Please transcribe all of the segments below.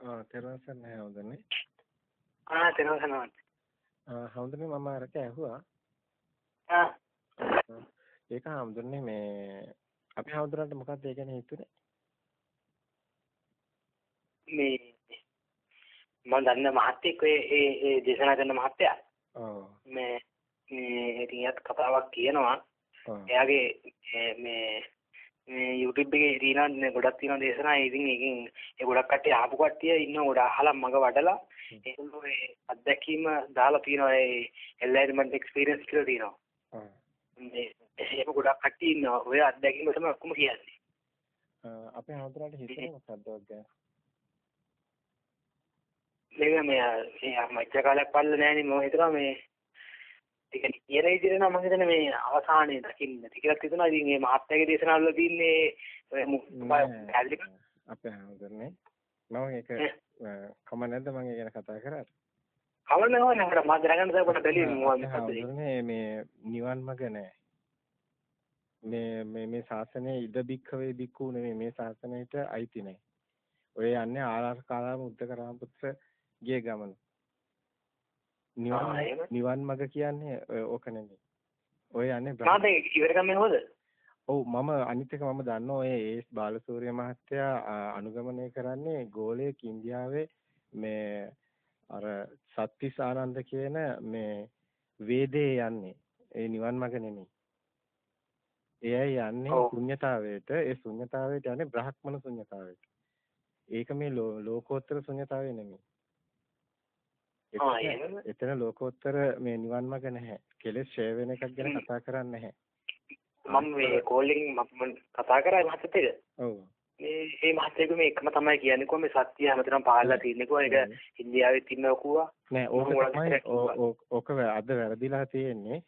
ආ තෙරුවන් සරණයි හවුදනේ. ආ තෙරුවන් සරණයි. ආ හවුදනේ මම අරක ඇහුවා. ආ. ඒක හවුදනේ මේ අපි හවුදරන්ට මොකක්ද ඒ ගැන හිතුනේ? මේ මම දන්න මහත්තයෙක් ඒ ඒ දේශනා කරන මහත්තයා. ඔව්. මේ මේ ඉතින් කතාවක් කියනවා. එයාගේ මේ මේ YouTube එකේ තියෙනවා ගොඩක් තියෙනවා දේශනා. ඉතින් ඒකෙන් ඒ ගොඩක් කට්ටිය ආපු කට්ටිය ඉන්න ගොඩ අහලා මග වඩලා ඒගොල්ලෝ ඒ අත්දැකීම දාලා තියෙනවා ඒ එන්ලයිට්මන්ට් එක්ස්පීරියන්ස් කියලා තියෙනවා. මේ එහෙම ගොඩක් කට්ටිය ඉන්නවා. ඔය අත්දැකීම තමයි ඔක්කොම කියන්නේ. අපේ හඳුනට හිතේ මොකක්ද ඔය මේක මේ මේ මච්ච කාලයක් පල්ල නෑනේ මම හිතනවා මේ ඒක කියන විදිහට නම් මම හිතන්නේ මේ අවසානයේ දකින්න. ටිකක් හිතනවා ඉතින් මේ මහත්යාගේ දේශනාවල තියෙන්නේ අපේ හඳුනන්නේ මම ඒක කම නැද්ද මම ගැන කතා කරාට කවන්න නෝ නේද මම දැනගන්න දා කොට බැලුවේ මේ මේ නිවන් මඟ නෑ. මේ මේ මේ ශාසනයේ ඉද බික්කවේ බික්කු නෙමෙයි. මේ ශාසනයට අයිති නෑ. ඔය යන්නේ ආරාර කාලාම උද්දකරාම පුත්‍ර ගිය ගමන නිවන් නිවන් මඟ කියන්නේ ඕක නෙමෙයි. ඔය යන්නේ මාත් ඉවර ගමනේ හොද? ඔව් මම අනිත් එක මම දන්නවා ඔය ඒස් බාලසූරිය මහත්තයා අනුගමනය කරන්නේ ගෝලයේ ඉන්දියාවේ මේ අර සත්‍තිස් ආනන්ද කියන මේ වේදේ යන්නේ. ඒ නිවන් මඟ නෙමෙයි. එයයි යන්නේ ශුන්්‍යතාවයට. ඒ ශුන්්‍යතාවයට යන්නේ බ්‍රහ්මන ශුන්්‍යතාවයට. ඒක මේ ලෝකෝත්තර ශුන්්‍යතාවය නෙමෙයි. එතන ලෝකෝත්තර මේ නිවන් මඟ නැහැ. කෙලෙස් ඡය වෙන එකක් ගැන කතා කරන්නේ නැහැ. මම මේ කෝලින් මම කතා කරා මහත්තයෙක්. ඔව්. මේ මේ මහත්තයෙකු මේ එකම තමයි කියන්නේ කොහොම මේ සත්‍ය හැමතැනම පහළලා තියෙන්නේ කොහොම ඒක ඉන්දියාවෙත් ඉන්නව කිව්වා. නෑ ඕක තමයි ඕක අද වැරදිලා තියෙන්නේ.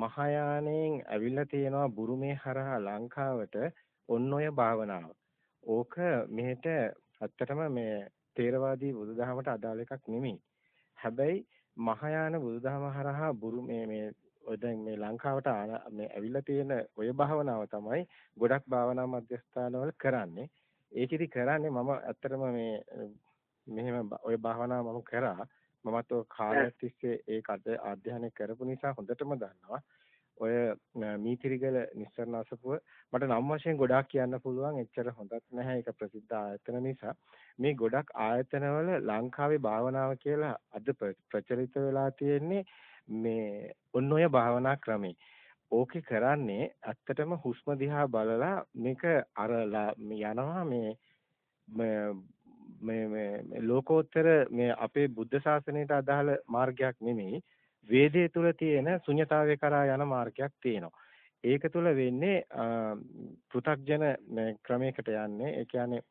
මහායානෙන් ඇවිල්ලා තියෙනවා බුරුමේ හරහා ලංකාවට ඔන්න ඔය භාවනාව. ඕක මෙහෙට ඇත්තටම මේ තේරවාදී බුදුදහමට අදාළ එකක් නෙමෙයි. හැබැයි මහායාන බුදුදහම හරහා බුරු මේ මේ ඔය දැන් මේ ලංකාවට මේ ඇවිල්ලා තියෙන ඔය භාවනාව තමයි ගොඩක් භාවනා මධ්‍යස්ථානවල කරන්නේ. ඒකෙදි කරන්නේ මම ඇත්තටම මේ මෙහෙම ඔය භාවනාව මම කරා. මමත් ඔය කාලයක් තිස්සේ ඒක අධ්‍යයනය කරපු නිසා හොඳටම දන්නවා. ඔය මීතිරිගල නිස්සරණ අසපුව මට නම් වශයෙන් ගොඩාක් කියන්න පුළුවන් එච්චර හොඳත් නැහැ ඒක ප්‍රසිද්ධ ආයතන නිසා. මේ ගොඩක් ආයතනවල ලංකාවේ භාවනාව කියලා අද ප්‍රචලිත වෙලා තියෙන්නේ මේ ඔන්න ඔය භාවනා ක්‍රමේ. ඕකේ කරන්නේ ඇත්තටම හුස්ම දිහා බලලා මේක අර යනවා මේ මේ මේ ලෝකෝත්තර මේ අපේ බුද්ධ ශාසනයට අදාළ මාර්ගයක් නෙමෙයි. වේදයේ තුල තියෙන ශුන්‍යතාවය කරා යන මාර්ගයක් තියෙනවා. ඒක තුල වෙන්නේ පෘ탁ජන ක්‍රමයකට යන්නේ. ඒ කියන්නේ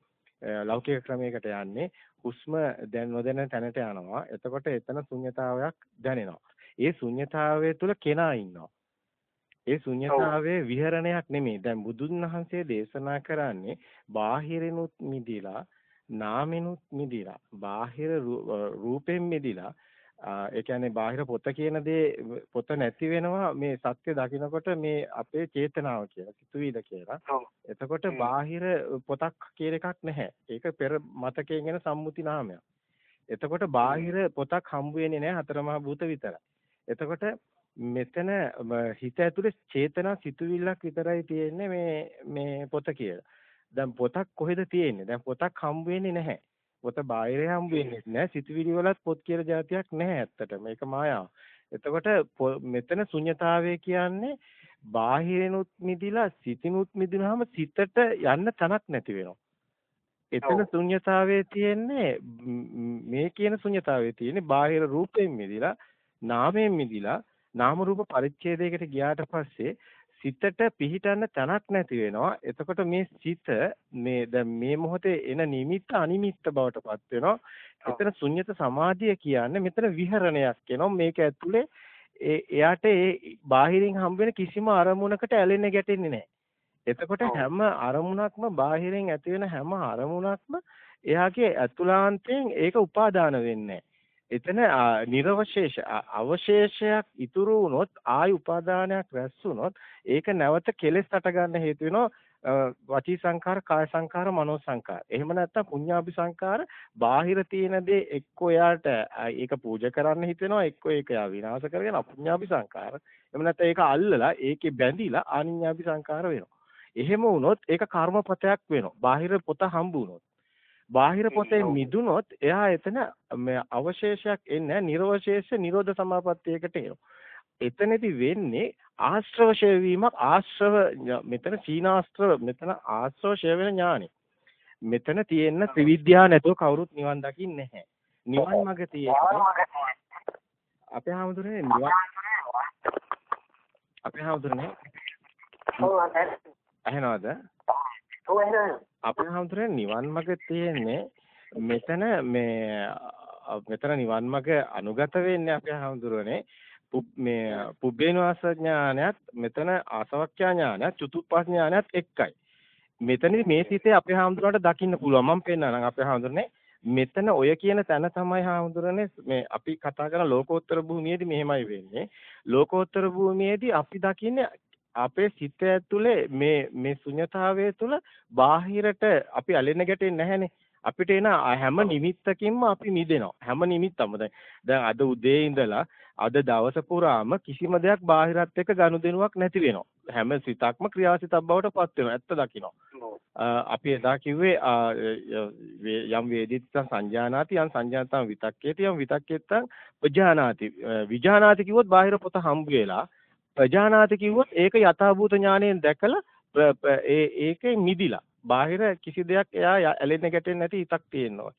ලෞකික ක්‍රමයකට යන්නේ හුස්ම දැන් නොදැන තැනට යනවා. එතකොට එතන ශුන්‍යතාවයක් දැනෙනවා. ඒ ශුන්‍යතාවය තුල කෙනා ඉන්නවා. ඒ ශුන්‍යතාවයේ විහරණයක් නෙමෙයි. දැන් බුදුන් වහන්සේ දේශනා කරන්නේ බාහිරිනුත් මිදිලා නාමිනුත් මිදිලා බාහිර රූපෙන් මිදිලා ඒ කියන්නේ බාහිර පොත කියන දේ පොත නැති වෙනවා මේ සත්‍ය දකිනකොට මේ අපේ චේතනාව කියලා සිතුවිල්ල කියලා. එතකොට බාහිර පොතක් කියන එකක් නැහැ. ඒක පෙර මතකයෙන් එන සම්මුති නාමයක්. එතකොට බාහිර පොතක් හම්බ වෙන්නේ නැහැ හතරමහා භූත විතරයි. එතකොට මෙතන හිත ඇතුලේ චේතනා සිතුවිල්ලක් විතරයි තියෙන්නේ මේ මේ පොත කියලා. දැන් පොතක් කොහෙද තියෙන්නේ? දැන් පොතක් හම්බ වෙන්නේ නැහැ. පොත බාහිරේ හම්බ වෙන්නේ නැහැ. සිතුවිලි වලත් පොත් කියලා જાතියක් නැහැ ඇත්තට. මේක මායාව. එතකොට මෙතන ශුන්්‍යතාවය කියන්නේ බාහිරිනුත් මිදිලා සිතිනුත් මිදුනහම සිතට යන්න තනක් නැති වෙනවා. එතන ශුන්්‍යතාවයේ තියෙන්නේ මේ කියන ශුන්්‍යතාවයේ තියෙන්නේ බාහිර රූපයෙන් මිදිලා නාමයෙන් මිදිලා නාම රූප පරිච්ඡේදයකට ගියාට පස්සේ සිතට පිහිටන්න තැනක් නැති වෙනවා. එතකොට මේ සිත මේ දැන් මේ මොහොතේ එන නිමිත්ත අනිමිත්ත බවට පත් වෙනවා. එතන ශුන්්‍යත සමාධිය කියන්නේ මෙතන විහරණයක් වෙනවා. මේක ඇතුලේ එයාට ඒ බාහිරින් හම්බ වෙන කිසිම අරමුණකට ඇලෙන්න ගැටෙන්නේ නැහැ. එතකොට හැම අරමුණක්ම බාහිරින් ඇති වෙන හැම අරමුණක්ම එයාගේ අතුලාන්තයෙන් ඒක උපාදාන වෙන්නේ එතන නිර්වශේෂ අවශේෂයක් ඉතුරු වුණොත් ආයි උපාදානයක් රැස් වුණොත් ඒක නැවත කෙලෙස් හට ගන්න හේතු වෙනවා වචී සංකාර, කාය සංකාර, මනෝ සංකාර. එහෙම නැත්නම් පුඤ්ඤාභි සංකාර බාහිර තියෙන දේ එක්ක එයාට ඒක පූජා කරන්න හිතෙනවා එක්ක ඒක යා විනාශ කරගෙන අපුඤ්ඤාභි සංකාර. එහෙම නැත්නම් ඒක අල්ලලා ඒකේ බැඳිලා ආනිඤ්ඤාභි සංකාර වෙනවා. එහෙම වුණොත් ඒක කර්මපතයක් වෙනවා. බාහිර පොත හම්බ වුණොත්. බාහිර පොතේ මිදුනොත් එයා එතන අවශේෂයක් එන්නේ නිර්වශේෂ නිරෝධ සමාපත්තියකට එනවා. එතනදී වෙන්නේ ආශ්‍රව ඡය වීමක් ආශ්‍රව මෙතන සීනාස්ත්‍ර මෙතන ආශ්‍රව ඡය වෙන ඥානෙ. මෙතන තියෙන ත්‍රිවිද්‍යා නැතුව කවුරුත් නිවන් දකින්නේ නැහැ. නිවන් මඟ තියෙන්නේ අපේ හැමදෙරේ නිවන් අපේ හැමදෙරේ ඇහෙනවද? ඔව් ඇහෙනවා. අපේ හැමදෙරේ නිවන් මඟ තියෙන්නේ මෙතන මේ මෙතන නිවන් මඟ අනුගත වෙන්නේ අපේ හැමදෙරේ මේ පුබ්බේනවාස ඥානයත් මෙතන ආසවක්ඛ්‍යා ඥානයත් චතුප්පස් ඥානයත් එකයි. මෙතනදී මේ සිතේ අපේ හාමුදුරන්ට දකින්න පුළුවන්. මම පෙන්නනම් අපේ හාමුදුරනේ මෙතන ඔය කියන තැන තමයි හාමුදුරනේ මේ අපි කතා කරන ලෝකෝත්තර භූමියේදී මෙහෙමයි වෙන්නේ. ලෝකෝත්තර භූමියේදී අපි දකින්නේ අපේ සිත ඇතුලේ මේ මේ ශුන්‍යතාවය තුළ බාහිරට අපි ඇලෙන්න ගැටෙන්නේ නැහැනේ. අපිට එන හැම නිමිත්තකින්ම අපි මිදෙනවා. හැම නිමිත්තම දැන් දැන් අද උදේ ඉඳලා අද දවස පුරාම කිසිම දෙයක් බාහිරත් එක්ක ගනුදෙනුවක් නැති වෙනවා. හැම සිතක්ම ක්‍රියාසිතක් බවට පත් වෙනවා. ඇත්ත දකින්න. අපි එදා කිව්වේ යම් වේදිතං සංජානාති යම් සංජානතං විතක්කේති යම් විතක්කේතං ප්‍රජානාති. විජානාති කිව්වොත් බාහිර පොත හම්බ වෙලා ප්‍රජානාති කිව්වොත් ඒක යථාභූත ඥාණයෙන් දැකලා ඒ ඒකේ මිදිලා බාහිර කිසි දෙයක් එයා ඇලෙන්න ගැටෙන්නේ නැති හිතක් තියෙනවා.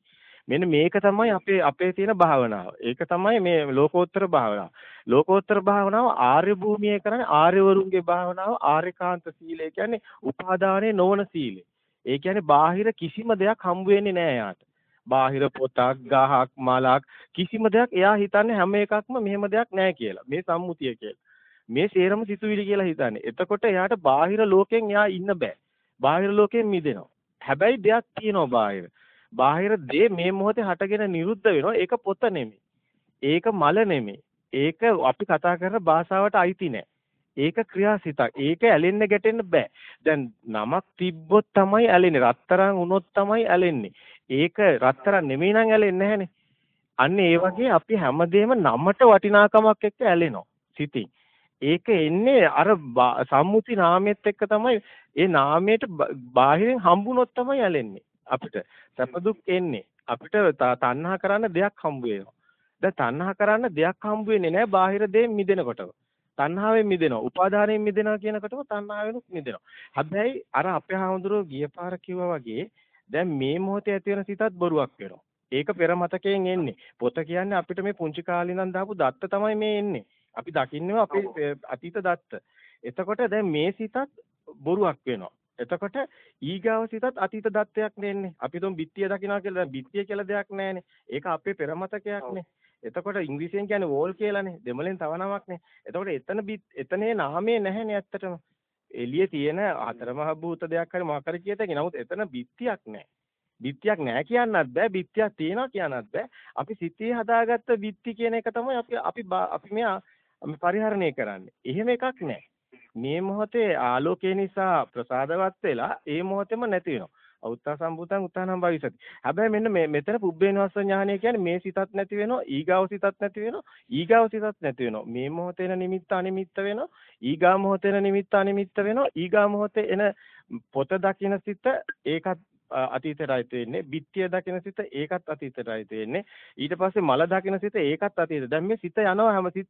මෙන්න මේක තමයි අපේ අපේ තියෙන භාවනාව. ඒක තමයි මේ ලෝකෝත්තර භාවනාව. ලෝකෝත්තර භාවනාව ආර්ය භූමියේ කරන්නේ ආර්යවරුන්ගේ භාවනාව ආර්යකාන්ත සීලය කියන්නේ උපාදානයේ නොවන සීලය. ඒ කියන්නේ බාහිර කිසිම දෙයක් හම්බ වෙන්නේ නැහැ යාට. බාහිර පොතක්, ගහක්, මලක් කිසිම දෙයක් එයා හිතන්නේ හැම එකක්ම මෙහෙම දෙයක් නැහැ කියලා. මේ සම්මුතිය කියලා. මේ සේරම සිතුවිලි කියලා හිතන්නේ. එතකොට එයාට බාහිර ලෝකෙන් එයා ඉන්න බෑ. බාහිර ලෝකයෙන් මිදෙනවා. හැබැයි දෙයක් තියෙනවා බාහිර. බාහිර දේ මේ මොහොතේ හටගෙන නිරුද්ධ වෙනවා. ඒක පොත නෙමෙයි. ඒක මල නෙමෙයි. ඒක අපි කතා කරන භාෂාවට අයිති නෑ. ඒක ක්‍රියාසිතක්. ඒක ඇලෙන්න ගැටෙන්න බෑ. දැන් නමක් තිබ්බොත් තමයි ඇලෙන්නේ. රත්තරන් වුණොත් තමයි ඇලෙන්නේ. ඒක රත්තරන් නෙමෙයි නම් ඇලෙන්නේ නැහනේ. අන්න ඒ වගේ අපි හැමදේම නමට වටිනාකමක් එක්ක ඇලෙනවා. සිතින්. ඒක එන්නේ අර සම්මුති නාමයේත් එක්ක තමයි ඒ නාමයට බාහිරින් හම්බුනොත් තමයි ඇලෙන්නේ අපිට. සැප දුක් එන්නේ. අපිට තණ්හා කරන්න දෙයක් හම්බ වෙනවා. දැන් තණ්හා කරන්න දෙයක් හම්බ වෙන්නේ නැහැ බාහිර දෙයෙන් මිදෙනකොටම. තණ්හාවෙන් මිදෙනවා. උපාදානයෙන් මිදෙනවා කියනකොටම තණ්හාවෙනුත් මිදෙනවා. හැබැයි අර අපේ හාමුදුරුවෝ ගිය පාර කිව්වා වගේ දැන් මේ මොහොතේ ඇති වෙන සිතත් බොරුවක් වෙනවා. ඒක පෙර මතකයෙන් එන්නේ. පොත කියන්නේ අපිට මේ පුංචි කාලේ ඉඳන් දාපු දත්ත තමයි මේ එන්නේ. අපි දකින්නේ අපේ අතීත දත්ත. එතකොට දැන් මේ සිතත් බොරුවක් වෙනවා. එතකොට ඊගාව සිතත් අතීත දත්තයක් නෙන්නේ. අපි තුන් බිත්තිය දකිනවා කියලා දැන් බිත්තිය කියලා දෙයක් නැහැනේ. ඒක අපේ පෙරමතකයක්නේ. එතකොට ඉංග්‍රීසියෙන් කියන්නේ වෝල් කියලානේ. දෙමළෙන් තව නමක්නේ. එතකොට එතන එතනේ නාමයේ නැහැනේ ඇත්තටම. එළියේ තියෙන හතරමහා භූත දෙයක් හරි මොකක් හරි කියතේ. නමුත් එතන බිත්තියක් නැහැ. බිත්තියක් නැහැ කියන්නත් බෑ බිත්තියක් තියෙනවා කියන්නත් බෑ අපි සිතේ හදාගත්ත බිත්ති කියන එක තමයි අපි අපි අපි මෙයා පරිහරණය කරන්නේ. එහෙම එකක් නැහැ. මේ මොහොතේ ආලෝකය නිසා ප්‍රසාදවත් වෙලා ඒ මොහොතේම නැති වෙනවා. අවුත්තා සම්බුතං උත්තානම් භවිසති. හැබැයි මෙන්න මේ මෙතන පුබ්බේනවස්ස ඥානය කියන්නේ මේ සිතත් නැති වෙනවා, ඊගාව සිතත් නැති වෙනවා, ඊගාව සිතත් නැති වෙනවා. මේ මොහොතේන නිමිත්ත අනිමිත්ත වෙනවා, ඊගා මොහොතේන නිමිත්ත අනිමිත්ත වෙනවා, ඊගා මොහොතේ එන පොත දකින සිත ඒකත් අතීතයටයි වෙන්නේ. බිත්තිය දකින සිත ඒකත් අතීතයටයි වෙන්නේ. ඊට පස්සේ මල දකින සිත ඒකත් අතීත. දැන් මේ සිත යනවා හැම සිත්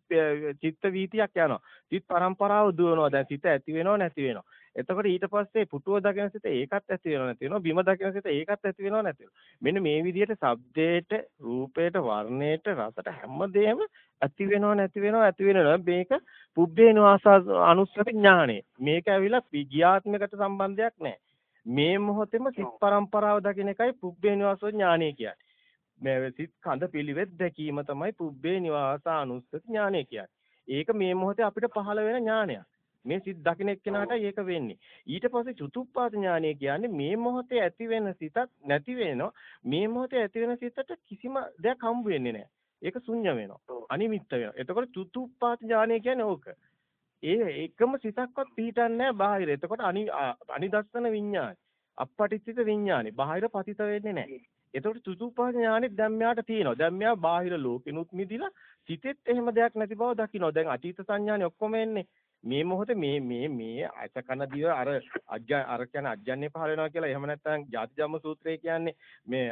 චිත්ත වීතියක් යනවා. සිත් පරම්පරාව දුවනවා. දැන් සිත ඇති වෙනව නැති වෙනව. එතකොට ඊට පස්සේ පුටුව දකින සිත ඒකත් ඇති වෙනව නැති වෙනව. බිම දකින සිත ඒකත් ඇති වෙනව නැති වෙනව. මෙන්න මේ විදිහට ශබ්දයට, රූපයට, වර්ණයට, රසට හැමදේම ඇති වෙනව නැති වෙනව ඇති වෙනව. මේක පුබ්බේ නිවාස අනුස්සති ඥානෙ. මේක ඇවිල්ලා ගියාත්මකට සම්බන්ධයක් නැහැ. මේ මොහොතේම සිත් පරම්පරාව දකින එකයි පුබ්බේ නිවාස ඥානය කියන්නේ. මේ සිත් කඳ පිළිවෙත් දැකීම තමයි පුබ්බේ නිවාස අනුස්සති ඥානය කියන්නේ. ඒක මේ මොහොතේ අපිට පහළ වෙන ඥානයක්. මේ සිත් දකින එක්කෙනාට ඒක වෙන්නේ. ඊට පස්සේ චතුප්පාද ඥානය කියන්නේ මේ මොහොතේ ඇති වෙන සිතක් නැති වෙනවා. මේ මොහොතේ ඇති වෙන සිතට කිසිම දෙයක් හම්බ වෙන්නේ නැහැ. ඒක ශුන්‍ය වෙනවා. අනිමිත්ත වෙනවා. එතකොට චතුප්පාද ඥානය කියන්නේ ඕක. ඒ එකම සිතක්වත් පිහිටන්නේ නැහැ බාහිර. එතකොට අනි අනිදස්සන විඥානයි. අපපටිච්චිත විඥානයි. බාහිර පතිත වෙන්නේ නැහැ. එතකොට චුතුප්පහත ඥානෙත් දැන් මෙයාට තියෙනවා. දැන් මෙයා බාහිර ලෝකිනුත් මිදිලා සිතෙත් එහෙම දෙයක් නැති බව දකිනවා. දැන් අතීත සංඥානේ ඔක්කොම එන්නේ. මේ මොහොතේ මේ මේ මේ අත කන දිව අර අජ්ජ අර කියන්නේ අජ්ජන්නේ පහල වෙනවා කියලා එහෙම නැත්නම් ජාති ජම්ම සූත්‍රය කියන්නේ මේ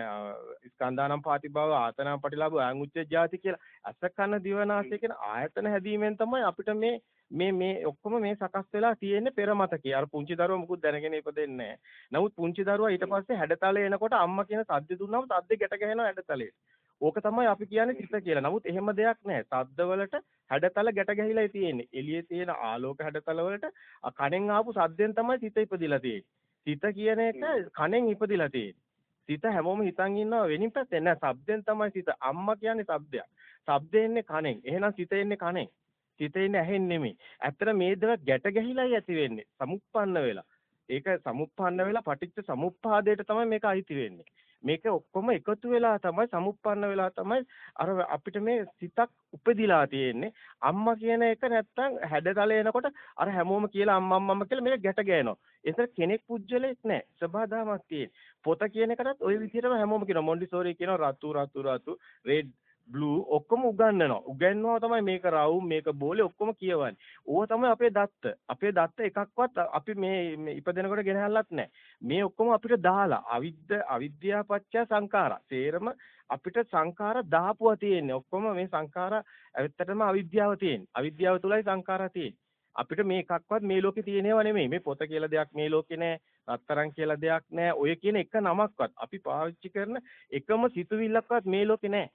ස්කන්ධානම් පාටිභව ආතනම් පටිලාභ ආංගුච්ච ජාති කියලා අස කන දිව නාසය කියන ආයතන හැදීමෙන් තමයි අපිට මේ මේ මේ ඔක්කොම මේ සකස් වෙලා තියෙන්නේ පෙර මතකේ. අර පුංචි දරුවා මුකුත් දැනගෙන ඉපදෙන්නේ නැහැ. නමුත් පුංචි දරුවා ඊට පස්සේ හැඩතලේ එනකොට අම්මා කියන සද්ද දුන්නාම සද්ද ගැට ගැහෙනවා හැඩතලේ. ඕක තමයි අපි කියන්නේ සිත කියලා. නමුත් එහෙම දෙයක් නැහැ. සද්දවලට හැඩතල ගැට ගැහිලා තියෙන්නේ. එළියේ තියෙන ආලෝක හැඩතල වලට කණෙන් ආපු සද්දෙන් තමයි සිත ඉපදිලා තියෙන්නේ. සිත කියන එක කණෙන් ඉපදිලා තියෙන්නේ. සිත හැමෝම හිතන් ඉන්නවා වෙනින් පැත්තේ නෑ. සබ්දෙන් තමයි සිත. අම්මා කියන්නේ සබ්දයක්. සබ්දේ එන්නේ කණෙන්. එහෙනම් සිත එන්නේ කණෙන්. සිත එන්නේ ඇහෙන් නෙමෙයි. ඇත්තට මේ දේවල් ගැට ගැහිලායි ඇති වෙන්නේ. සමුප්පන්න වෙලා. ඒක සමුප්පන්න වෙලා පටිච්ච සමුප්පාදයට තමයි මේක අයිති වෙන්නේ. මේක ඔක්කොම එකතු වෙලා තමයි සමුප්පන්න වෙලා තමයි අර අපිට මේ සිතක් උපදිලා තියෙන්නේ. අම්මා කියන එක නැත්තම් හැඩතල එනකොට අර හැමෝම කියලා අම්මා අම්මා කියලා මේක ගැට ගෑනවා ඒතර කෙනෙක් පුජ්‍යලෙක් නැහැ සබදාමක් තියෙන පොත කියන එකටත් ওই විදිහටම හැමෝම කියනවා. මොන්ඩිසෝරි කියනවා රතු රතු රතු රෙඩ් බ්ලූ ඔක්කොම උගන්වනවා. උගන්වනවා තමයි මේක රවුම් මේක බෝලේ ඔක්කොම කියවන්නේ. ඕව තමයි අපේ දත්ත. අපේ දත්ත එකක්වත් අපි මේ ඉපදෙනකොට ගෙනහැල්ලත් නැහැ. මේ ඔක්කොම අපිට දාලා අවිද්ද අවිද්‍යාව පත්‍ය සංඛාරා. සේරම අපිට සංඛාර දාපුවා තියෙන්නේ. ඔක්කොම මේ සංඛාර ඇත්තටම අවිද්‍යාව තියෙන්නේ. අවිද්‍යාව තුලයි සංඛාරා තියෙන්නේ. අපිට මේ එකක්වත් මේ ලෝකේ තියෙනව නෙමෙයි. මේ පොත කියලා දෙයක් මේ ලෝකේ නැහැ. රත්තරන් කියලා දෙයක් නැහැ. ඔය කියන එක නමක්වත් අපි පාවිච්චි කරන එකම සිතුවිල්ලක්වත් මේ ලෝකේ නැහැ.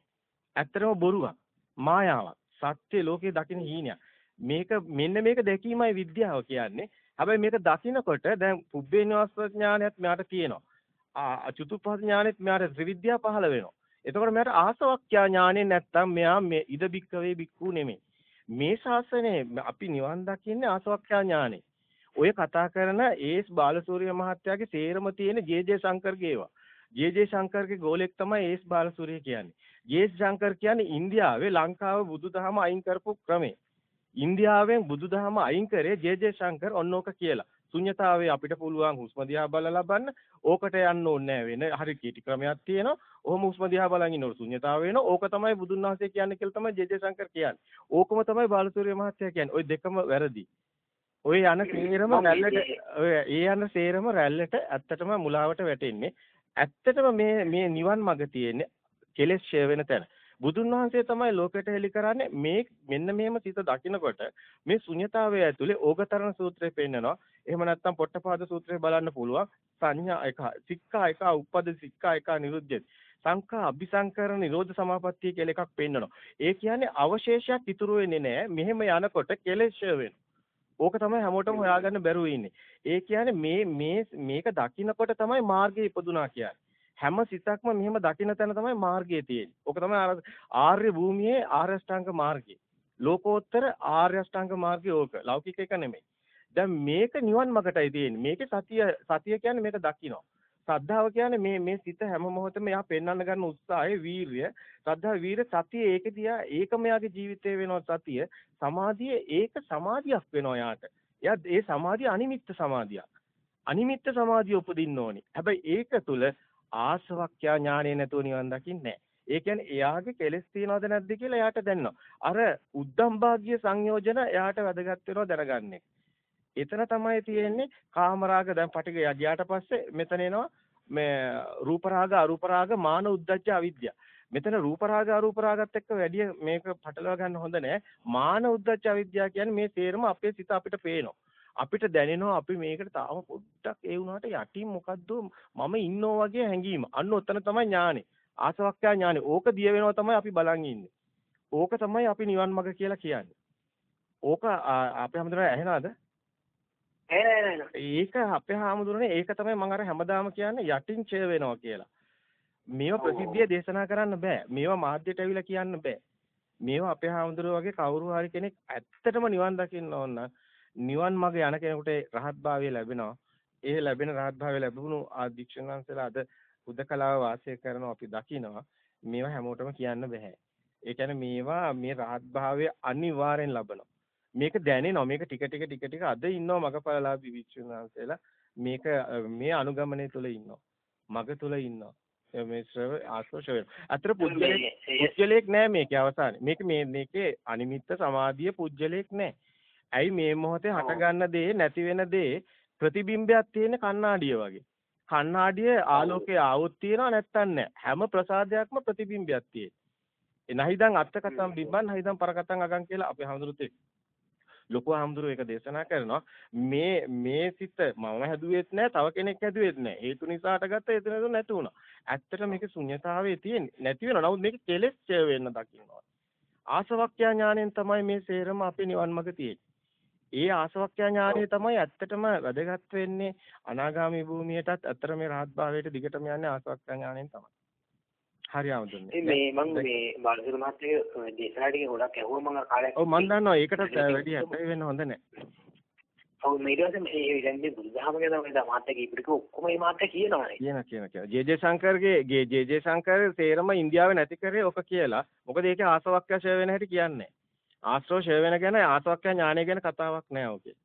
ඇත්තටම බොරුවක්. මායාවක්. සත්‍ය ලෝකේ දකින්න හීනයක්. මේක මෙන්න මේක දැකීමයි විද්‍යාව කියන්නේ. හැබැයි මේක දකින්නකොට දැන් පුබ්බේනවස්ස ඥානයත් මෙයාට තියෙනවා. ආ චතුප්පහත ඥානෙත් මෙයාට ත්‍රිවිද්‍යාව පහළ වෙනවා. එතකොට මෙයාට ආසවක්ඛ්‍යා ඥානෙ නැත්තම් මෙයා මේ ඉද බික්කවේ බික්කු නෙමෙයි. මේ ශාසනයේ අපි නිවන් දකින්නේ ආසවක්ඛ්‍යා ඥානෙ. ඔය කතා කරන ඒස් බාලසූරිය මහත්තයාගේ තේරම තියෙන ජේ.ජේ ශංකර්ගේ ඒවා. ජේ.ජේ ශංකර්ගේ ගෝලෙක් තමයි ඒස් බාලසූරිය කියන්නේ. ජේ.ජේ ශංකර් කියන්නේ ඉන්දියාවේ ලංකාව බුදුදහම අයින් කරපු ක්‍රමය. ඉන්දියාවෙන් බුදුදහම අයින් කරේ ජේ.ජේ ශංකර් ඔන්නෝක කියලා. ශුන්්‍යතාවයේ අපිට පුළුවන් හුස්ම දිහා බලලා බලන්න. ඕකට යන්න ඕනේ වෙන හරි කීටි ක්‍රමයක් තියෙනවා. ඔහොම හුස්ම දිහා බලන් ඉන්නකොට ශුන්්‍යතාව වෙනවා. ඕක තමයි බුදුන් වහන්සේ කියන්නේ කියලා තමයි ජේ.ජේ ශංකර් කියන්නේ. ඕකම තමයි බාලසූරිය මහත්තයා කියන්නේ. ওই දෙකම වැරදි. ඔය යන සේරම රැල්ලට ඔය ඒ යන සේරම රැල්ලට ඇත්තටම මුලාවට වැටෙන්නේ. ඇත්තටම මේ මේ නිවන් මඟ තියෙන්නේ කෙලෙස් ඡය වෙන තැන. බුදුන් වහන්සේ තමයි ලෝකයට හෙළි කරන්නේ මේ මෙන්න මෙහෙම සිත දකිනකොට මේ ශුන්‍යතාවය ඇතුලේ ඕගතරණ සූත්‍රය පෙන්නනවා. එහෙම නැත්නම් පොට්ටපාද සූත්‍රය බලන්න පුළුවන්. සංඥා එක, සික්ඛා එක, උප්පද සික්ඛා එක නිරුද්ධයි. සංඛා අபிසංකරණ නිරෝධ සමාපත්තිය කියලා එකක් පෙන්නනවා. ඒ කියන්නේ අවශේෂයක් ඉතුරු වෙන්නේ නැහැ. මෙහෙම යනකොට කෙලෙස් වෙනවා. ඕක තමයි හැමෝටම හොයාගන්න බැරුව ඉන්නේ. ඒ කියන්නේ මේ මේ මේක දකින්නකොට තමයි මාර්ගය ඉපදුනා කියන්නේ. හැම සිතක්ම මෙහෙම දකින්න තැන තමයි මාර්ගය තියෙන්නේ. ඕක තමයි ආර්ය භූමියේ ආර්ය අෂ්ටාංග මාර්ගය. ලෝකෝත්තර ආර්ය අෂ්ටාංග මාර්ගය ඕක. ලෞකික එක නෙමෙයි. දැන් මේක නිවන් මාර්ගටයි තියෙන්නේ. මේකේ සතිය සතිය කියන්නේ මේක දකින්න. ශ්‍රද්ධාව කියන්නේ මේ මේ සිත හැම මොහොතෙම එයා පෙන්වන්න ගන්න උත්සාහය වීරිය ශ්‍රද්ධා වීර සතිය ඒක දිහා ඒකම යාගේ ජීවිතේ වෙනවා සතිය සමාධිය ඒක සමාධියක් වෙනවා යාට එයා ඒ සමාධිය අනිමිත්ත සමාධියක් අනිමිත්ත සමාධිය උපදින්න ඕනි හැබැයි ඒක තුල ආසවක්ඛ්‍යා ඥාණය නැතුව නිවන් දකින්නේ ඒ කියන්නේ එයාගේ කෙලෙස් තියනවද නැද්ද කියලා එයාට දැනනවා. අර උද්දම් භාග්‍ය සංයෝජන එයාට වැදගත් වෙනවා දැනගන්නේ. එතන තමයි තියෙන්නේ කාමරාග දැන් පටිග යදියාට පස්සේ මෙතන එනවා මේ රූප රාග අරූප රාග මාන උද්දච්ච අවිද්‍යාව. මෙතන රූප රාග අරූප රාගත් එක්ක වැඩි මේක පටලවා ගන්න හොඳ නෑ. මාන උද්දච්ච අවිද්‍යාව කියන්නේ මේ තේරම අපේ සිත අපිට පේනවා. අපිට දැනෙනවා අපි මේකට තාම පොඩ්ඩක් ඒ වුණාට යටින් මොකද්ද මම ඉන්නෝ වගේ හැඟීම. අන්න ඔතන තමයි ඥානෙ. ආසවක්ඛ්‍යා ඥානෙ. ඕක දිය වෙනවා තමයි අපි බලන් ඉන්නේ. ඕක තමයි අපි නිවන් මඟ කියලා කියන්නේ. ඕක අපේ හැමදෙනා ඇහෙනවද? ඒක අපේ හැමදෙරනේ ඒක තමයි මම අර හැමදාම කියන්නේ යටින් ඡය වෙනවා කියලා. මේවා ප්‍රසිද්ධිය දේශනා කරන්න බෑ. මේවා මාධ්‍යට ඇවිල්ලා කියන්න බෑ. මේවා අපේ හැමදෙරෝ වගේ කවුරු හරි කෙනෙක් ඇත්තටම නිවන් දකින්න ඕන නම් නිවන් මාර්ග යන කෙනෙකුට රහත් භාවය ලැබෙනවා. ඒ ලැබෙන රහත් භාවය ලැබුණු ආදික්ෂණ වංශලා අද හුදකලාව වාසය කරනවා අපි දකිනවා. මේවා හැමෝටම කියන්න බෑ. ඒ කියන්නේ මේවා මේ රහත් භාවය අනිවාර්යෙන් ලබනවා. මේක දැනෙනවා. මේක ටික ටික ටික ටික අද ඉන්නවා මගපලලාභී විචුණාන්සේලා. මේක මේ අනුගමනය තුළ ඉන්නවා. මග තුළ ඉන්නවා. මේ ශ්‍රව ආශ්‍රව ශ්‍රව. අතර පුජ්‍යලෙක් පුජ්‍යලෙක් නෑ මේකේ අවසානේ. මේක මේ මේකේ අනිමිත්ත සමාධිය පුජ්‍යලෙක් නෑ. ඇයි මේ මොහොතේ හට ගන්න දේ නැති වෙන දේ ප්‍රතිබිම්බයක් තියෙන කණ්ණාඩිය වගේ. කණ්ණාඩියේ ආලෝකයේ ආවොත් තියනවා නැත්තම් නෑ. හැම ප්‍රසාදයක්ම ප්‍රතිබිම්බයක් තියෙන. එනහිදන් අත්ත කතම් බිම්බන් හිදන් පරකටන් අගන් කියලා අපේ හඳුරුත් ලොකු හඳුරු එක දේශනා කරනවා. මේ මේ සිත මම හැදුවෙත් නෑ තව කෙනෙක් හැදුවෙත් නෑ. හේතු නිසා හටගත්ත හේතු නිසා නැති වුණා. ඇත්තට මේකේ ශුන්්‍යතාවයේ තියෙන නැති වෙනවා. නමුත් මේක කෙලෙස් වෙන්න දකින්නවා. ආසවක්ඛ්‍යා ඥාණයෙන් තමයි මේ සේරම අපේ නිවන් මඟ තියෙන්නේ ඒ ආසවක්ඛ්‍යා ඥාණය තමයි ඇත්තටම වැදගත් වෙන්නේ අනාගාමී භූමියටත් ඇත්තට මේ රහත් භාවයට දිගටම යන්නේ ආසවක්ඛ්‍යා ඥාණයෙන් තමයි හරි ආමතුන්නේ. මේ මම මේ බාලසිර මහත්තයගේ දේශනා ටික ගොඩක් ඇහුවා මම කාලයක්. ඔව් මම දන්නවා ඒකටත් වැඩි හැප්පෙයි වෙන්න හොඳ නැහැ. ඔව් මේ ඊට පස්සේ මේ මේ බුදුදහම ගැන තමයි මහත්තයා කීපිටක ඔක්කොම මේ මහත්තයා කියනවානේ. කියන කියන කියන. J J. ශංකර්ගේ ජේ.ජේ. ශංකර් තේරම ඉන්දියාවේ නැති කරේ ඔක කියලා. මොකද ඒකේ ආසවක්ඛ්‍ය ෂය වෙන හැටි කියන්නේ. ආශ්‍රව ෂය වෙන ගැන ආසවක්ඛ්‍ය ඥානය ගැන කතාවක් නෑ ඔකේ.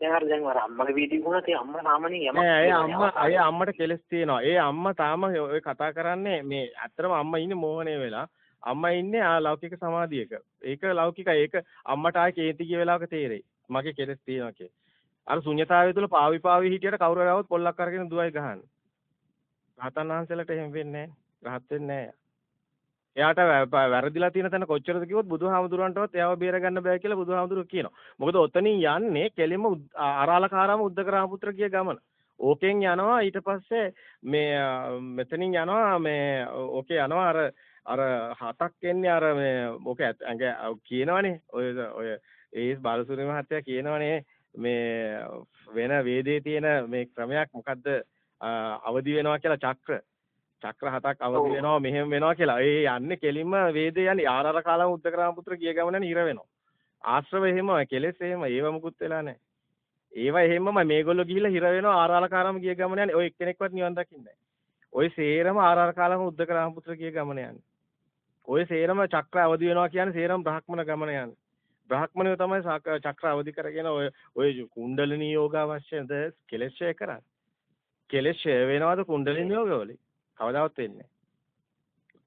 දැන් අර දැන් අර අම්මගේ වීඩියෝ වුණත් ඒ අම්මා සාමාන්‍යයෙන් යමක් නෑ ඒ අම්මා අය අම්මට කෙලස් තියෙනවා. ඒ අම්මා තාම ඔය කතා කරන්නේ මේ ඇත්තටම අම්මා ඉන්නේ මෝහණය වෙලා. අම්මා ඉන්නේ ආ ලෞකික සමාධියක. ඒක ලෞකිකයි. ඒක අම්මට ආයේ කේන්ති කිය වෙලාවක තේරෙයි. මගේ කෙලස් තියෙනවා කිය. අර ශුන්‍යතාවය තුළ පාවි පාවි හිටියට කවුරු හරි આવොත් පොල්ලක් අරගෙන දුවයි ගහන්නේ. රහතන් වහන්සේලාට එහෙම වෙන්නේ නැහැ. රහත් වෙන්නේ නැහැ. එයාට වැරදිලා තියෙන තැන කොච්චරද කිව්වොත් බුදුහාමුදුරන්ටවත් එයාව බේර ගන්න බෑ කියලා බුදුහාමුදුරුවෝ කියනවා. මොකද ඔතනින් යන්නේ කෙලින්ම අරාලකාරාම උද්දකරාමපුත්‍ර කිය ගමන. ඕකෙන් යනවා ඊට පස්සේ මේ මෙතනින් යනවා මේ ඕකේ යනවා අර අර හතක් එන්නේ අර මේ ඕක ඇඟ කියනවනේ ඔය ඔය ඒ බාලසූරි මහත්තයා කියනවනේ මේ වෙන වේදේ තියෙන මේ ක්‍රමයක් මොකද්ද අවදි වෙනවා කියලා චක්‍ර චක්‍ර හතක් අවදි වෙනවා මෙහෙම වෙනවා කියලා. ඒ යන්නේ කෙලින්ම වේදේ යන්නේ ආරාර කාලම උද්දකරාම පුත්‍ර කිය ගමනනේ ඉර වෙනවා. ආශ්‍රව එහෙම කෙලෙස් එහෙම ඒව මුකුත් වෙලා නැහැ. ඒව එහෙමම මේගොල්ලෝ ගිහිල්ලා හිර වෙනවා ආරාර කාලම කිය ගමන යන්නේ. ඔය එක්කෙනෙක්වත් නිවන් දකින්නේ ඔය සේරම ආරාර කාලම උද්දකරාම පුත්‍ර කිය ගමන. ඔය සේරම චක්‍ර අවදි වෙනවා කියන්නේ සේරම බ්‍රහ්මන ගමන යන්නේ. බ්‍රහ්මණය තමයි චක්‍ර අවදි කරගෙන ඔය ඔය කුණ්ඩලිනී යෝග අවශ්‍යද කෙලෙස් ඡය කරන්නේ. කෙලෙස් ඡය වෙනවද කුණ්ඩලිනී යෝගවලින්? කවදාවත් වෙන්නේ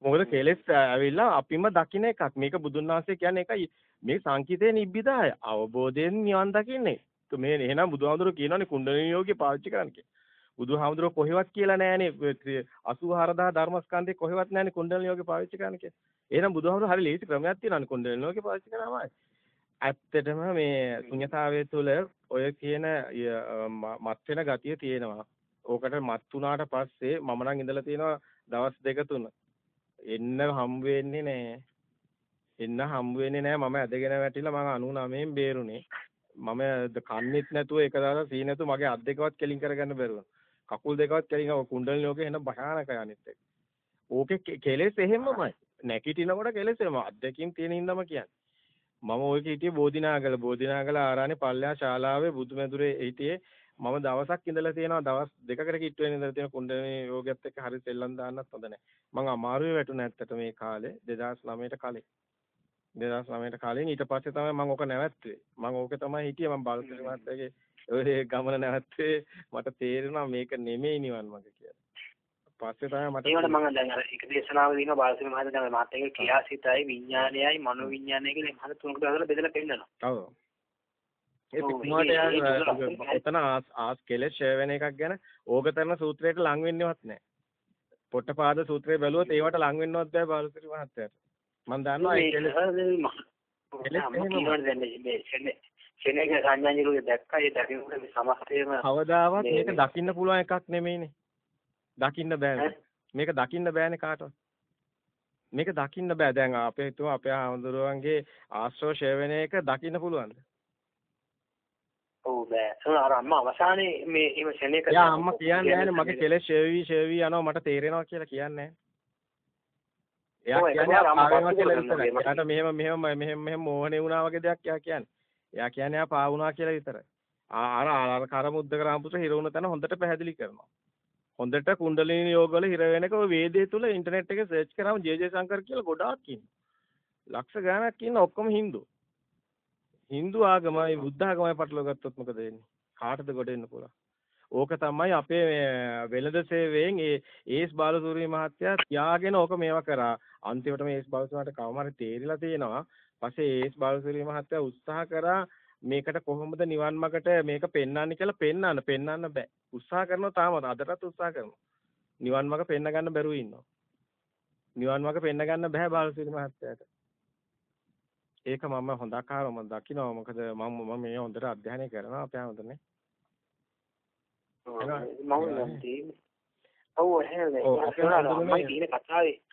මොකද කෙලෙස් ඇවිල්ලා අපිම දකින්න එකක්. මේක බුදුන් වහන්සේ කියන්නේ එකයි මේ සංකිතේ නිබ්බිදාය. අවබෝධයෙන් නිවන් දකින්නේ. මේ එහෙනම් බුදුහාමුදුරුවෝ කියනවානේ කුණ්ඩලිනී යෝගය පාවිච්චි කරන්න කියලා. බුදුහාමුදුරුවෝ කොහෙවත් කියලා නැහැනේ 84000 ධර්මස්කන්ධේ කොහෙවත් නැහැනේ කුණ්ඩලිනී යෝගය පාවිච්චි කරන්න කියලා. එහෙනම් බුදුහාමුදුරුවෝ හරි ලේසි ක්‍රමයක් තියෙනවානේ කුණ්ඩලිනී යෝගය පාවිච්චි කරාමයි. ඇත්තටම මේ ශුන්‍යතාවය තුළ ඔය කියන මත් වෙන ගතිය තියෙනවා. ඕකට මත් වුණාට පස්සේ මම නම් ඉඳලා තියෙනවා දවස් දෙක තුන. එන්න හම් වෙන්නේ නැහැ. එන්න හම් වෙන්නේ නැහැ. මම ඇදගෙන වැටිලා මම 99න් බේරුනේ. මම කන්නේත් නැතුව එක දවසක් සී නැතුව මගේ අත් දෙකවත් කෙලින් කරගන්න බැරුණා. කකුල් දෙකවත් කෙලින් ආව කුණ්ඩලිනී ඕකේ එන භයානකයි අනිත් එක. ඕකේ කෙලෙස් එහෙමමයි. නැකිටිනකොට කෙලෙස් එහෙම අත්දැකීම් තියෙන හින්දාම කියන්නේ. මම ඔයක හිටියේ බෝධිනාගල බෝධිනාගල ආරානේ පල්ලා ශාලාවේ බුදුමැදුරේ හිටියේ මම දවසක් ඉඳලා තියෙනවා දවස් දෙකකට කිට්ටු වෙන ඉඳලා තියෙන කුණ්ඩලිනී යෝගයත් එක්ක හරි සෙල්ලම් දාන්නත් හොඳ නැහැ. මම අමාරුවේ වැටුණා ඇත්තට මේ කාලේ 2009ට කලින්. 2009ට කලින් ඊට පස්සේ තමයි මම ඕක නැවැත්තුවේ. මම ඕකේ තමයි හිටියේ මම බල්සිරි මහත්තයාගේ ඔය ගමන නැවැත්තුවේ මට තේරෙනවා මේක නෙමෙයි නිවන් මඟ කියලා. පස්සේ තමයි මට ඒකට මම දැන් අර එක දේශනාවක දිනන බාලසිරි මහත්තයා දැන් මහත්තයාගේ ක්‍රියාසිතයි විඥානයයි මනෝවිඥානයයි කියලා මහත් තුනකට බෙදලා පෙන්නනවා. ඔව්. ඒ යාර ඔතන ආස් කෙලෙස් ෂය වෙන එකක් ගැන ඕගතරන සූත්‍රයට ලං වෙන්නේවත් නැහැ. පොට්ටපාද සූත්‍රය බැලුවොත් ඒවට ලං වෙන්නවත් බෑ බාලසිරි මහත්තයාට. මම දන්නවා ඒ කෙලෙස් කෙනෙක් සංඥානිරුගේ දැක්කා ඒ දකින්නකොට මේ සමස්තයම කවදාවත් මේක දකින්න පුළුවන් එකක් නෙමෙයිනේ. දකින්න බෑනේ. මේක දකින්න බෑනේ කාටවත්. මේක දකින්න බෑ. දැන් අපේ හිතුව අපේ ආමඳුරුවන්ගේ ආශ්‍රව ෂය වෙන එක දකින්න පුළුවන්ද? ඔව් බෑ. අර අම්මා අවසානයේ මේ ශරණය කරලා යා අම්මා කියන්නේ නෑනේ මගේ කෙලෙස් ෂේවි ෂේවි යනවා මට තේරෙනවා කියලා කියන්නේ එයා කියන්නේ ආවෙනවා කියලා විතරයි. එයාට මෙහෙම මෙහෙම මෙහෙම මෙහෙම මෝහණේ වුණා වගේ දෙයක් එයා කියන්නේ. එයා කියන්නේ එයා පා වුණා කියලා විතරයි. අර අර කරමුද්දක රාමපුත්‍ර හිර වුණ තැන හොඳට පැහැදිලි කරනවා. හොඳට කුණ්ඩලිනී යෝග වල හිර වෙනක ඔය වේදේ තුල ඉන්ටර්නෙට් එකේ සර්ච් කරාම ජේ ජේ සංකර් කියලා ගොඩාක් ඉන්නවා. ලක්ෂ ගාණක් ඉන්න ඔක්කොම හින්දු. Hindu ආගමයි බුද්ධ ආගමයි පටලවා ගත්තොත් මොකද වෙන්නේ? කාටද ගොඩ එන්න පුළුවන්? ඕක තමයි අපේ වෙළඳ සේවයෙන් ඒ ඒස් බාලසූරිය මහත්තයා තියාගෙන ඕක මේවා කරා. අන්තිමට මේ ඒස් බාලසූරියට කවම හරි තේරිලා තියෙනවා. පස්සේ ඒස් බාලසූරිය මහත්තයා උත්සාහ කරා මේකට කොහොමද නිවන් මාර්ගට මේක පෙන්වන්නේ කියලා පෙන්වන්න පෙන්වන්න බෑ. උත්සාහ කරනවා තාමත් අදටත් උත්සාහ කරනවා. නිවන් මාර්ග පෙන්න ගන්න බැරුව ඉන්නවා. නිවන් මාර්ග පෙන්න ගන්න බෑ බාලසූරිය මහත්තයාට. ඒක මම හොඳකාරව මම දකිනවා මොකද මම මම මේ හොඳට අධ්‍යයනය කරනවා අපේ හොඳනේ.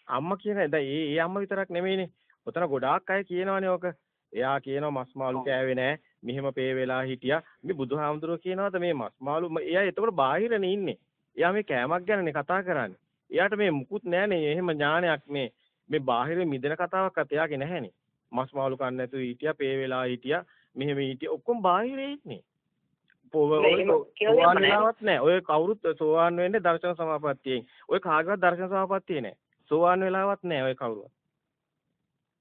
අම්මා කියන දැන් ඒ ඒ අම්මා විතරක් නෙමෙයිනේ. ඔතන ගොඩාක් අය කියනවනේ ඕක. එයා කියනවා මස් මාළු කෑවේ නෑ. මෙහෙම පේ වෙලා හිටියා. මේ බුදුහාමුදුරුවෝ කියනවාද මේ මස් මාළු එයා එතකොට බාහිරනේ ඉන්නේ. එයා මේ කෑමක් ගැනනේ කතා කරන්නේ. එයාට මේ මුකුත් නෑනේ. එහෙම ඥානයක් මේ මේ බාහිර මිදෙන කතාවක්වත් එයාගේ නැහැනේ. මස් මාළු කන්න නැතුව හිටියා, පේ වෙලා හිටියා. මෙහෙම හිටියා. ඔක්කොම බාහිරේ ඉන්නේ. සෝවාන් වෙලාවක් නැහැ. ඔය කවුරුත් සෝවාන් වෙන්නේ දර්ශන සමාපත්තියෙන්. ඔය කාගේවත් දර්ශන සමාපත්තිය නැහැ. සෝවාන් වෙලාවක් නැහැ ඔය කවුරුවත්.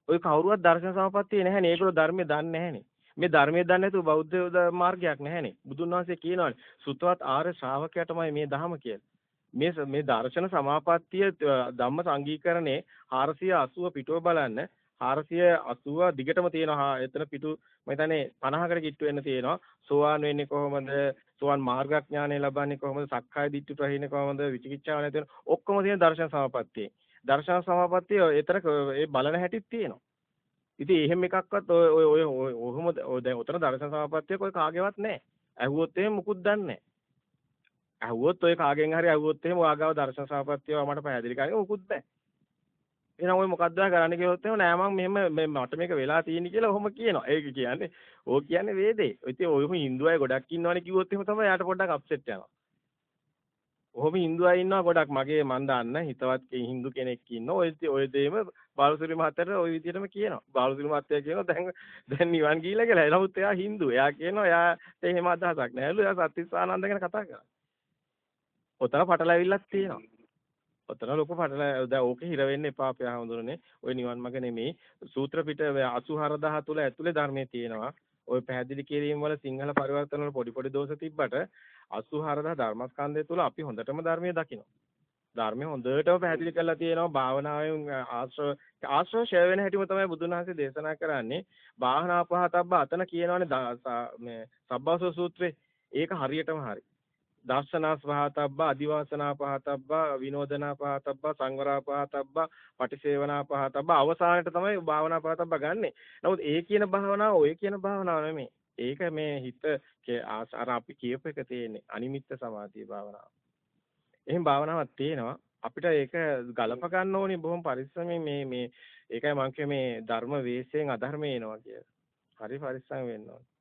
ඔය කවුරුවත් දර්ශන සමාපත්තිය නැහැනේ. ඒගොල්ලෝ ධර්මයේ දන්නේ නැහැනේ. මේ ධර්මයේ දන්නේ නැතුව බෞද්ධ මාර්ගයක් නැහැනේ. බුදුන් වහන්සේ කියනවානේ සුතවත් ආර්ය ශ්‍රාවකයාටමයි මේ ධහම කියලා. මේ මේ දර්ශන සමාපත්තිය ධම්ම සංගීකරණේ 480 පිටුව බලන්න 480 දිගටම තියෙනවා. එතන පිටු මම හිතන්නේ 50කට කිට්ටු වෙන්න තියෙනවා. සෝවාන් වෙන්නේ කොහොමද? සෝවාන් මාර්ගඥානය ලබන්නේ කොහොමද? සක්කාය දිට්ඨි ප්‍රහීන කොහොමද? විචිකිච්ඡාව නැති වෙන ඔක්කොම තියෙන දර්ශන සමාපත්තියේ. දර්ශන සමාපත්තිය එතන ඒ බලන හැටිත් තියෙනවා. ඉතින් එහෙම එකක්වත් ඔය ඔය ඔය ඔහොම දැන් උතන දර්ශන සමාපත්තියක ඔය කාගේවත් නැහැ. ඇහුවොත් එහෙම මුකුත් දන්නේ නැහැ. ඇහුවොත් ඔය කාගෙන් හරි ඇහුවොත් එහෙම ඔයාගාව දර්ශන සමාපත්තිය මට පැහැදිලි කරන්නේ මුකුත් නැහැ. එහෙනම් ඔය මොකද්ද කරන්න කියලාත් එහෙම නෑ මම මෙහෙම මට මේක වෙලා තියෙන්නේ කියලා ඔහොම කියනවා. ඒක කියන්නේ ඕක කියන්නේ වේදේ. ඉතින් ඔය හින්දු අය ගොඩක් ඉන්නවනේ කිව්වොත් එහෙම තමයි යාට පොඩ්ඩක් අප්සෙට් යනවා. ඔහොම හින්දු අය ඉන්නවා ගොඩක් මගේ මන් දන්න හිතවත් හින්දු කෙනෙක් ඉන්නවා. ඔය ඔය දෙයම බාලසූරි මහත්තයාට ওই විදිහටම කියනවා. බාලසූරි මහත්තයා කියනවා දැන් දැන් නිවන් ගිහිලා කියලා. නමුත් එයා හින්දු. එයා කියනවා එයාට එහෙම අදහසක් නෑලු. එයා සත්‍තිස්සානන්ද ගැන කතා කරා. ඔතන පටලැවිල්ලක් තියෙනවා. ඔතන ලොකු පටල දැන් ඕකේ හිර වෙන්න එපා අපේ ආහඳුරනේ. ওই නිවන් මඟ නෙමෙයි. සූත්‍ර පිට 84000 තුල ඇතුලේ ධර්මයේ තියෙනවා. ওই පැහැදිලි කිරීම වල සිංහල පරිවර්තන වල පොඩි පොඩි දෝෂ තිබ්බට 84000 ධර්මස්කන්ධය තුල අපි හොඳටම ධර්මයේ දකිනවා. ධර්මයේ හොඳටම පැහැදිලි කරලා තියෙනවා භාවනාවෙන් ආශ්‍රව ආශ්‍රව ෂය වෙන හැටිම තමයි බුදුන් වහන්සේ දේශනා කරන්නේ. භාවනා පහතබ්බ අතන කියනවානේ මේ සබ්බාසෝ සූත්‍රේ. ඒක හරියටම හරි. දර්ශනා පහතබ්බ අදිවාසනා පහතබ්බ විනෝදනා පහතබ්බ සංවරා පහතබ්බ පටිසේවනා පහතබ්බ අවසානයේ තමයි භාවනා පහතබ්බ ගන්නෙ. නමුත් ඒ කියන භාවනාව ඔය කියන භාවනාව නෙමෙයි. ඒක මේ හිත අර අපි කියප එක තියෙන්නේ අනිමිත්ත සමාධිය භාවනාව. එහෙන් භාවනාවක් තියෙනවා. අපිට ඒක ගලප ගන්න ඕනේ බොහොම පරිස්සමෙන් මේ මේ ඒකයි මම මේ ධර්ම වේශයෙන් අධර්මේ එනවා කියලා. හරි පරිස්සම් වෙන්න ඕනේ.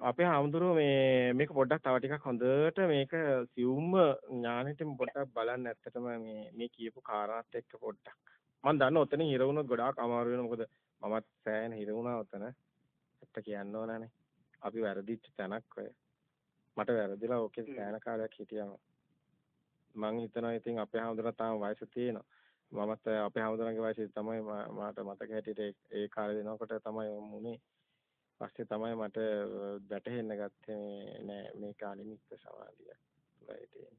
අපේ හාමුදුරුවෝ මේ මේක පොඩ්ඩක් තව ටිකක් හොඳට මේක සියුම්ම ඥානෙටින් පොඩ්ඩක් බලන්න ඇත්තටම මේ මේ කියපු කාරණාත් එක්ක පොඩ්ඩක්. මම දන්න ඔතනින් හිර වුණොත් ගොඩාක් අමාරු වෙනවා. මොකද මමත් සෑහෙන හිර වුණා ඔතන. ඇත්ත කියන්න ඕනනේ අපි වැරදිච්ච තැනක් ඔය. මට වැරදිලා ඕකේ සෑහෙන කාලයක් හිටියා මම හිතනවා ඉතින් අපේ හාමුදුරුවෝ තාම වයස තියෙනවා. මමත් අපේ හාමුදුරන්ගේ වයසේ තමයි මට මතක හැටියට ඒ කාලේ දෙනකොට තමයි මුනේ පස්සේ තමයි මට වැටහෙන්න ගත්තේ නෑ මේක අනිමිත්ත සමාධිය තුලයි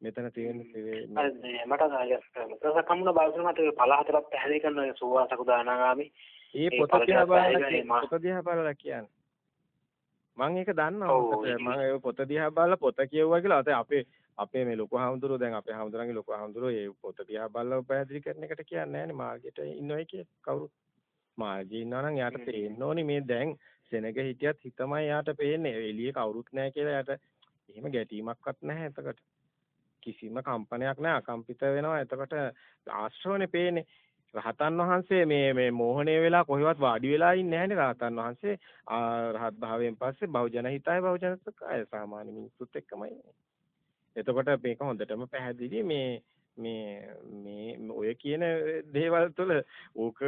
මෙතන තියෙන මට ප්‍රසකම්න බලන මට පළ හතරක් පැහැදිලි කරන සෝවාසක දානාගාමි. ඒ පොත දිහා බලලා පොත දිහා බලලා කියන්නේ. මම ඒක දන්නවා මම ඒ පොත දිහා බලලා පොත කියවුවා කියලා. අතේ අපේ අපේ මේ ලොකු හාමුදුරුවෝ දැන් අපේ හාමුදුරන්ගේ ලොකු හාමුදුරුවෝ ඒ පොත දිහා බලලා පැහැදිලි කරන එකට කියන්නේ නෑනේ. මාර්ගෙට ඉන්නවයි කිය කවුරුත් මාර්ගයේ ඉන්නවා නම් එයාට පේන්න ඕනේ මේ දැන් සෙනග හිටියත් හිතමයි එයාට පේන්නේ. එළියේ කවුරුත් නැහැ කියලා එයාට එහෙම ගැටීමක්වත් නැහැ එතකොට. කිසිම කම්පනයක් නැහැ අකම්පිත වෙනවා. එතකොට ආශ්‍රවනේ පේන්නේ. රහතන් වහන්සේ මේ මේ මෝහණය වෙලා කොහෙවත් වාඩි වෙලා ඉන්නේ නැහැනේ රහතන් වහන්සේ රහත් භාවයෙන් පස්සේ බහුජන හිතයි බහුජන සුඛය සාමාන්‍ය මිනිස්සුත් එක්කමයි එතකොට මේක හොඳටම පැහැදිලි මේ මේ මේ ඔය කියන දේවල් තුළ ඕක